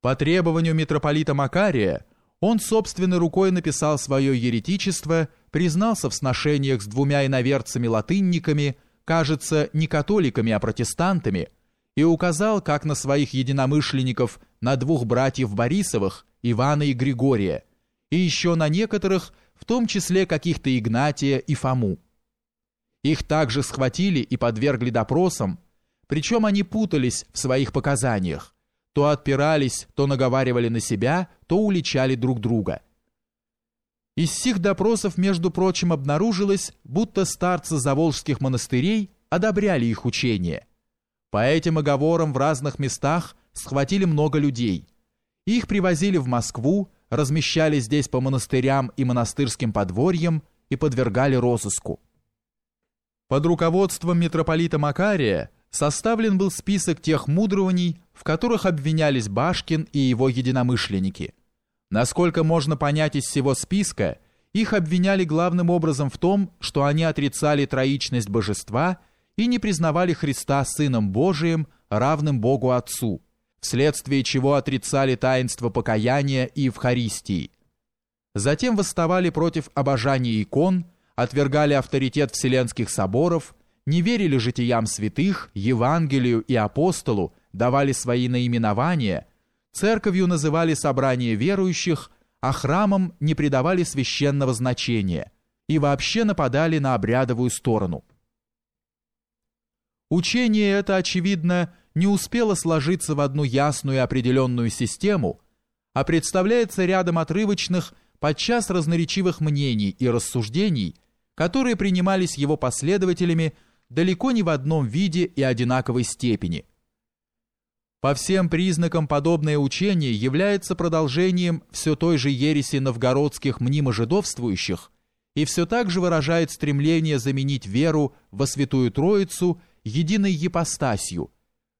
По требованию митрополита Макария он собственной рукой написал свое еретичество, признался в сношениях с двумя иноверцами-латынниками, кажется, не католиками, а протестантами, и указал, как на своих единомышленников, на двух братьев Борисовых, Ивана и Григория, и еще на некоторых, в том числе каких-то Игнатия и Фому. Их также схватили и подвергли допросам, причем они путались в своих показаниях, то отпирались, то наговаривали на себя, то уличали друг друга. Из сих допросов, между прочим, обнаружилось, будто старцы заволжских монастырей одобряли их учение. По этим оговорам в разных местах схватили много людей. Их привозили в Москву, размещали здесь по монастырям и монастырским подворьям и подвергали розыску. Под руководством митрополита Макария составлен был список тех мудрований, в которых обвинялись Башкин и его единомышленники. Насколько можно понять из всего списка, их обвиняли главным образом в том, что они отрицали троичность божества и не признавали Христа Сыном Божиим, равным Богу Отцу, вследствие чего отрицали таинство покаяния и Евхаристии. Затем восставали против обожания икон, отвергали авторитет Вселенских соборов – не верили житиям святых, Евангелию и апостолу, давали свои наименования, церковью называли собрание верующих, а храмам не придавали священного значения и вообще нападали на обрядовую сторону. Учение это, очевидно, не успело сложиться в одну ясную и определенную систему, а представляется рядом отрывочных, подчас разноречивых мнений и рассуждений, которые принимались его последователями далеко не в одном виде и одинаковой степени. По всем признакам подобное учение является продолжением все той же ереси новгородских мнимо-жидовствующих и все так же выражает стремление заменить веру во Святую Троицу единой епостасью,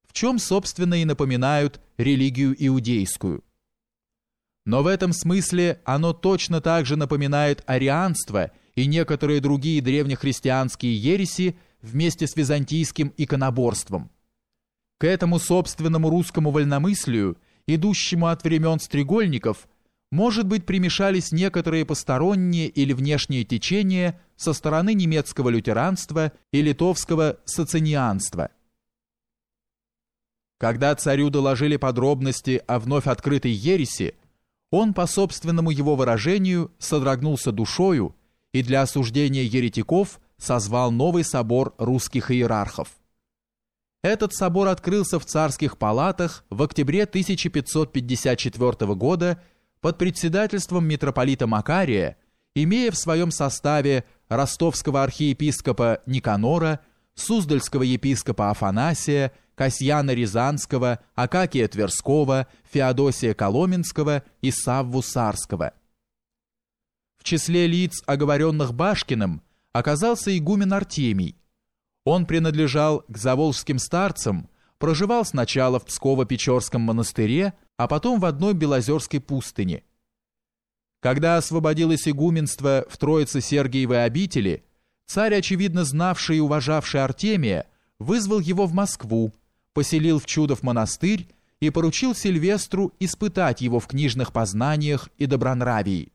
в чем, собственно, и напоминают религию иудейскую. Но в этом смысле оно точно так же напоминает арианство и некоторые другие древнехристианские ереси, вместе с византийским иконоборством. К этому собственному русскому вольномыслию, идущему от времен стрегольников, может быть, примешались некоторые посторонние или внешние течения со стороны немецкого лютеранства и литовского социнианства. Когда царю доложили подробности о вновь открытой ереси, он, по собственному его выражению, содрогнулся душою и для осуждения еретиков – созвал новый собор русских иерархов. Этот собор открылся в царских палатах в октябре 1554 года под председательством митрополита Макария, имея в своем составе ростовского архиепископа Никанора, Суздальского епископа Афанасия, Касьяна Рязанского, Акакия Тверского, Феодосия Коломенского и Савву Сарского. В числе лиц, оговоренных Башкиным, оказался игумен Артемий. Он принадлежал к заволжским старцам, проживал сначала в Псково-Печорском монастыре, а потом в одной Белозерской пустыне. Когда освободилось игуменство в Троице-Сергиевой обители, царь, очевидно знавший и уважавший Артемия, вызвал его в Москву, поселил в Чудов монастырь и поручил Сильвестру испытать его в книжных познаниях и добронравии.